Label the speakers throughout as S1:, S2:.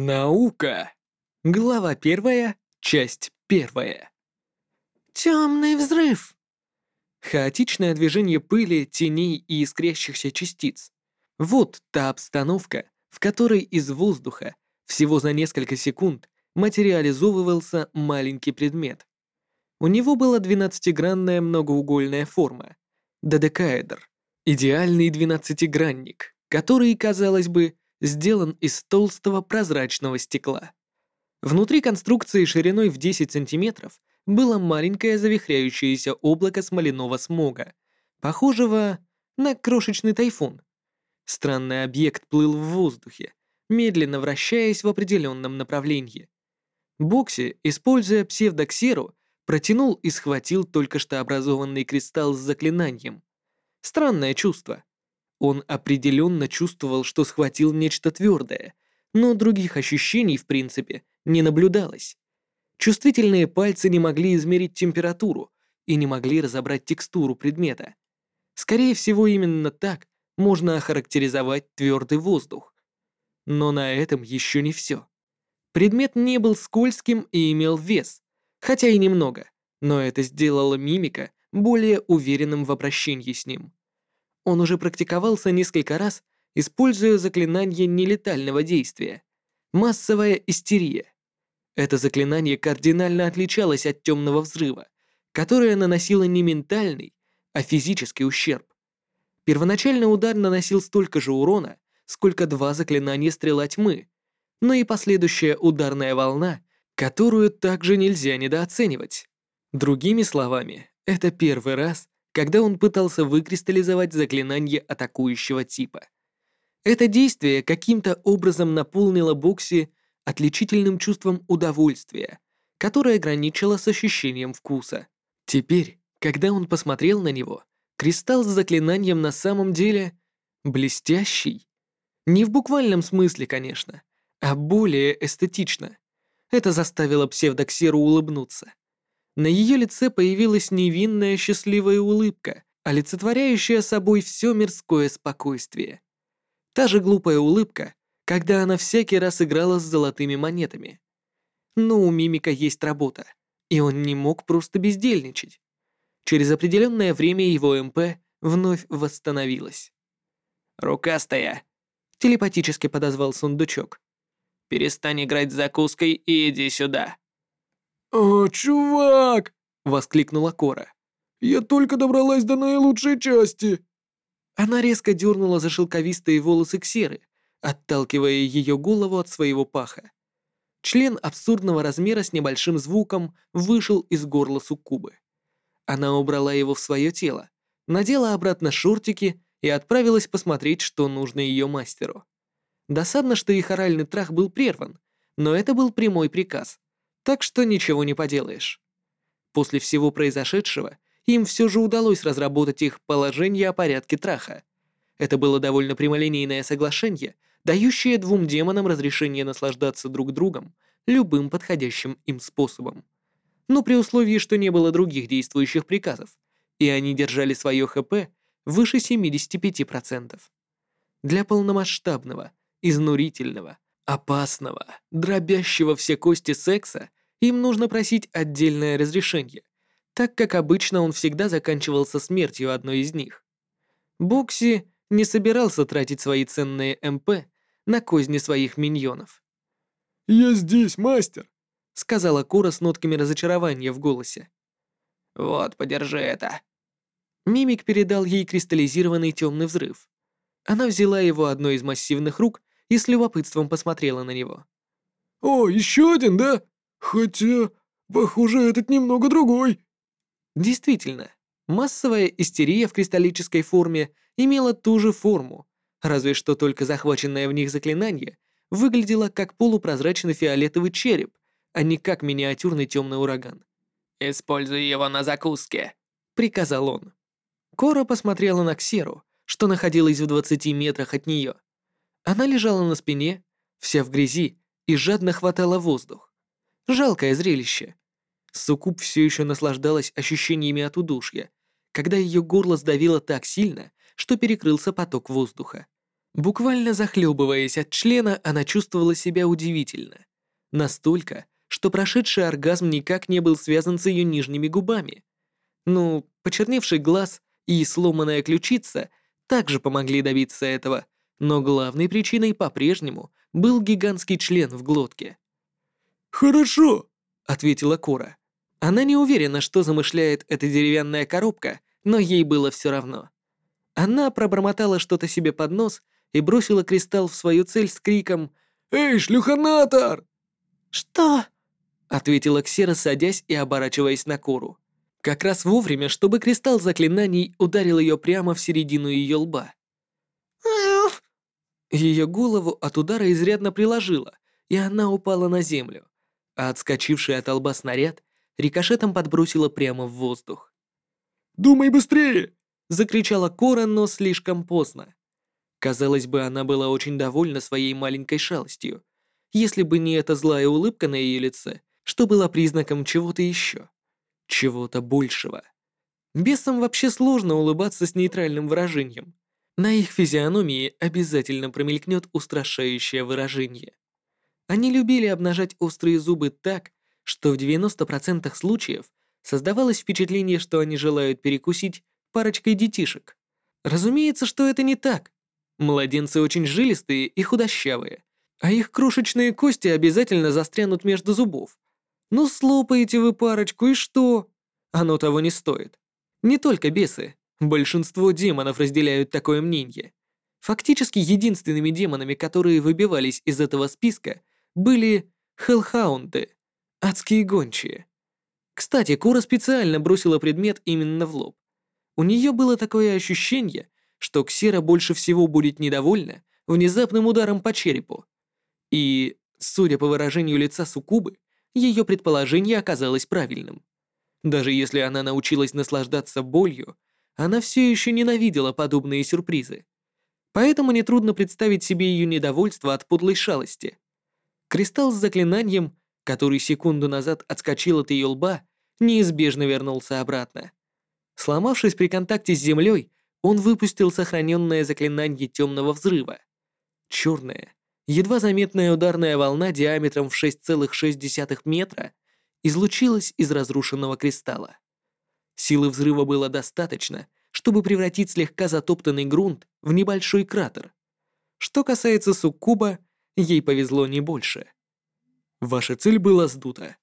S1: Наука. Глава первая, часть первая.
S2: Темный взрыв.
S1: Хаотичное движение пыли, теней и искрящихся частиц. Вот та обстановка, в которой из воздуха всего за несколько секунд материализовывался маленький предмет. У него была двенадцатигранная многоугольная форма, додекаэдр, идеальный двенадцатигранник, который, казалось бы, сделан из толстого прозрачного стекла. Внутри конструкции шириной в 10 сантиметров было маленькое завихряющееся облако смоляного смога, похожего на крошечный тайфун. Странный объект плыл в воздухе, медленно вращаясь в определенном направлении. Бокси, используя псевдоксеру, протянул и схватил только что образованный кристалл с заклинанием. Странное чувство. Он определенно чувствовал, что схватил нечто твердое, но других ощущений, в принципе, не наблюдалось. Чувствительные пальцы не могли измерить температуру и не могли разобрать текстуру предмета. Скорее всего, именно так можно охарактеризовать твердый воздух. Но на этом еще не все. Предмет не был скользким и имел вес, хотя и немного, но это сделало мимика более уверенным в обращении с ним. Он уже практиковался несколько раз, используя заклинание нелетального действия — массовая истерия. Это заклинание кардинально отличалось от темного взрыва, которое наносило не ментальный, а физический ущерб. Первоначальный удар наносил столько же урона, сколько два заклинания стрела тьмы, но и последующая ударная волна, которую также нельзя недооценивать. Другими словами, это первый раз, когда он пытался выкристаллизовать заклинание атакующего типа. Это действие каким-то образом наполнило Бокси отличительным чувством удовольствия, которое граничило с ощущением вкуса. Теперь, когда он посмотрел на него, кристалл с заклинанием на самом деле блестящий. Не в буквальном смысле, конечно, а более эстетично. Это заставило псевдоксеру улыбнуться. На ее лице появилась невинная счастливая улыбка, олицетворяющая собой все мирское спокойствие. Та же глупая улыбка, когда она всякий раз играла с золотыми монетами. Но у мимика есть работа, и он не мог просто бездельничать. Через определенное время его МП вновь восстановилась.
S2: «Рукастая!»
S1: — телепатически подозвал сундучок.
S2: «Перестань играть с закуской и иди сюда!»
S3: «О, чувак!» — воскликнула Кора. «Я только добралась до наилучшей части!»
S1: Она резко дернула за шелковистые волосы Ксеры, отталкивая ее голову от своего паха. Член абсурдного размера с небольшим звуком вышел из горла суккубы. Она убрала его в свое тело, надела обратно шортики и отправилась посмотреть, что нужно ее мастеру. Досадно, что их оральный трах был прерван, но это был прямой приказ, так что ничего не поделаешь. После всего произошедшего им все же удалось разработать их положение о порядке траха. Это было довольно прямолинейное соглашение, дающее двум демонам разрешение наслаждаться друг другом любым подходящим им способом. Но при условии, что не было других действующих приказов, и они держали свое ХП выше 75%. Для полномасштабного, изнурительного, опасного, дробящего все кости секса им нужно просить отдельное разрешение, так как обычно он всегда заканчивался смертью одной из них. Бокси не собирался тратить свои ценные МП на козни своих миньонов.
S3: «Я здесь, мастер», —
S1: сказала Кора с нотками разочарования в голосе.
S2: «Вот, подержи это».
S1: Мимик передал ей кристаллизированный темный взрыв. Она взяла его одной из массивных рук и с любопытством посмотрела на него.
S3: «О, еще один, да? Хотя, похоже, этот немного другой».
S1: Действительно, массовая истерия в кристаллической форме имела ту же форму, разве что только захваченное в них заклинание выглядело как полупрозрачный фиолетовый череп, а не как миниатюрный темный ураган.
S2: «Используй его на закуске», —
S1: приказал он. Кора посмотрела на Ксеру, что находилась в 20 метрах от нее. Она лежала на спине, вся в грязи, и жадно хватала воздух. Жалкое зрелище. Сукуб все еще наслаждалась ощущениями от удушья, когда ее горло сдавило так сильно, что перекрылся поток воздуха. Буквально захлебываясь от члена, она чувствовала себя удивительно. Настолько, что прошедший оргазм никак не был связан с ее нижними губами. Ну, почерневший глаз и сломанная ключица также помогли добиться этого, но главной причиной по-прежнему был гигантский член в глотке.
S3: «Хорошо», —
S1: ответила Кора. Она не уверена, что замышляет эта деревянная коробка, но ей было все равно. Она пробормотала что-то себе под нос и бросила кристалл в свою цель с криком
S3: «Эй, шлюханатор!»
S1: «Что?» — ответила Ксера, садясь и оборачиваясь на Кору. Как раз вовремя, чтобы кристалл заклинаний ударил ее прямо в середину ее лба. Ее голову от удара изрядно приложило, и она упала на землю, а отскочивший от лба снаряд рикошетом подбросило прямо в воздух.
S3: «Думай быстрее!»
S1: — закричала Кора, но слишком поздно. Казалось бы, она была очень довольна своей маленькой шалостью, если бы не эта злая улыбка на ее лице, что было признаком чего-то еще, чего-то большего. Бесам вообще сложно улыбаться с нейтральным выражением. На их физиономии обязательно промелькнет устрашающее выражение. Они любили обнажать острые зубы так, что в 90% случаев создавалось впечатление, что они желают перекусить парочкой детишек. Разумеется, что это не так. Младенцы очень жилистые и худощавые, а их крошечные кости обязательно застрянут между зубов. Ну, слопаете вы парочку, и что? Оно того не стоит. Не только бесы. Большинство демонов разделяют такое мнение. Фактически единственными демонами, которые выбивались из этого списка, были хеллхаунды, адские гончие. Кстати, Кора специально бросила предмет именно в лоб. У нее было такое ощущение, что Ксера больше всего будет недовольна внезапным ударом по черепу. И, судя по выражению лица Сукубы, ее предположение оказалось правильным. Даже если она научилась наслаждаться болью, она все еще ненавидела подобные сюрпризы. Поэтому нетрудно представить себе ее недовольство от подлой шалости. Кристалл с заклинанием, который секунду назад отскочил от ее лба, неизбежно вернулся обратно. Сломавшись при контакте с землей, он выпустил сохраненное заклинание темного взрыва. Черная, едва заметная ударная волна диаметром в 6,6 метра излучилась из разрушенного кристалла. Силы взрыва было достаточно, чтобы превратить слегка затоптанный грунт в небольшой кратер. Что касается суккуба, ей повезло не больше. Ваша цель была сдута.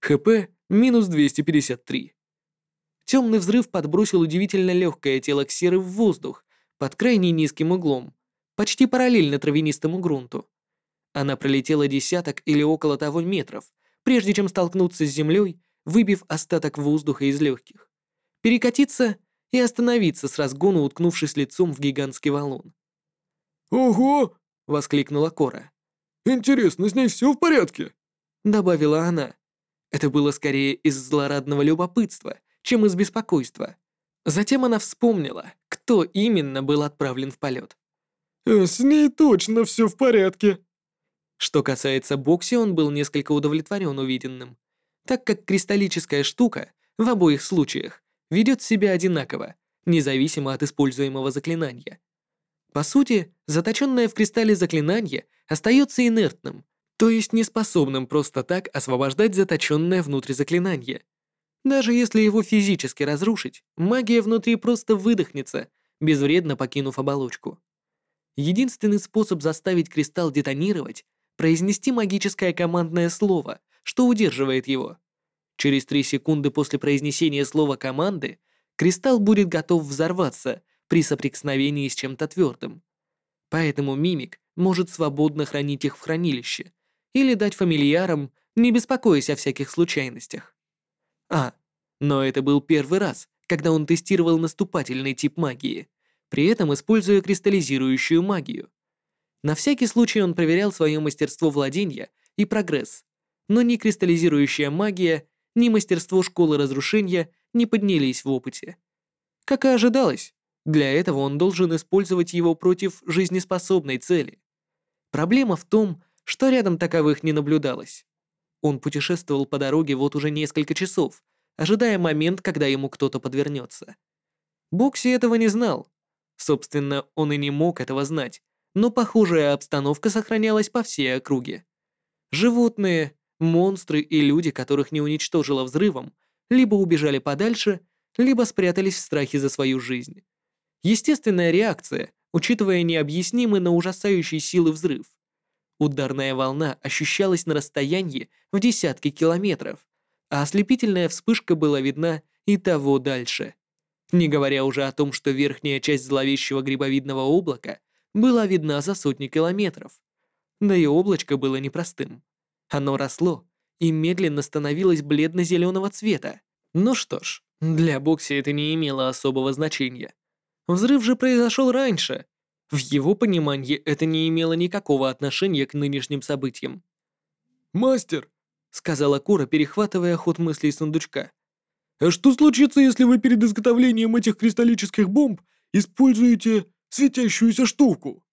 S1: ХП минус 253. Темный взрыв подбросил удивительно легкое тело Ксеры в воздух под крайне низким углом, почти параллельно травянистому грунту. Она пролетела десяток или около того метров, прежде чем столкнуться с землей, выбив остаток воздуха из легких. Перекатиться и остановиться с разгону, уткнувшись лицом в гигантский валун.
S3: «Ого!»
S1: — воскликнула Кора.
S3: «Интересно, с ней все в порядке?»
S1: — добавила она. Это было скорее из злорадного любопытства, чем из беспокойства. Затем она вспомнила, кто именно был отправлен в полет.
S3: Э, «С ней точно все в порядке».
S1: Что касается Бокси, он был несколько удовлетворен увиденным, так как кристаллическая штука в обоих случаях ведет себя одинаково, независимо от используемого заклинания. По сути, заточенное в кристалле заклинание остается инертным, то есть неспособным просто так освобождать заточенное внутрь заклинание. Даже если его физически разрушить, магия внутри просто выдохнется, безвредно покинув оболочку. Единственный способ заставить кристалл детонировать — произнести магическое командное слово, что удерживает его. Через 3 секунды после произнесения слова команды кристалл будет готов взорваться при соприкосновении с чем-то твердым. Поэтому мимик может свободно хранить их в хранилище или дать фамильярам, не беспокоясь о всяких случайностях. А, но это был первый раз, когда он тестировал наступательный тип магии, при этом используя кристаллизирующую магию. На всякий случай он проверял свое мастерство владения и прогресс, но ни кристаллизирующая магия, ни мастерство школы разрушения не поднялись в опыте. Как и ожидалось, для этого он должен использовать его против жизнеспособной цели. Проблема в том, что рядом таковых не наблюдалось. Он путешествовал по дороге вот уже несколько часов, ожидая момент, когда ему кто-то подвернется. Бокси этого не знал. Собственно, он и не мог этого знать, но похожая обстановка сохранялась по всей округе. Животные, монстры и люди, которых не уничтожило взрывом, либо убежали подальше, либо спрятались в страхе за свою жизнь. Естественная реакция, учитывая необъяснимый, но ужасающий силы взрыв. Ударная волна ощущалась на расстоянии в десятки километров, а ослепительная вспышка была видна и того дальше. Не говоря уже о том, что верхняя часть зловещего грибовидного облака была видна за сотни километров. Да и облачко было непростым. Оно росло и медленно становилось бледно-зеленого цвета. Ну что ж, для Бокси это не имело особого значения. Взрыв же произошел раньше. В его понимании это не имело никакого отношения к нынешним событиям.
S3: «Мастер!»
S1: — сказала Кура, перехватывая ход мыслей сундучка.
S3: «А что случится, если вы перед изготовлением этих кристаллических бомб используете светящуюся штуку?»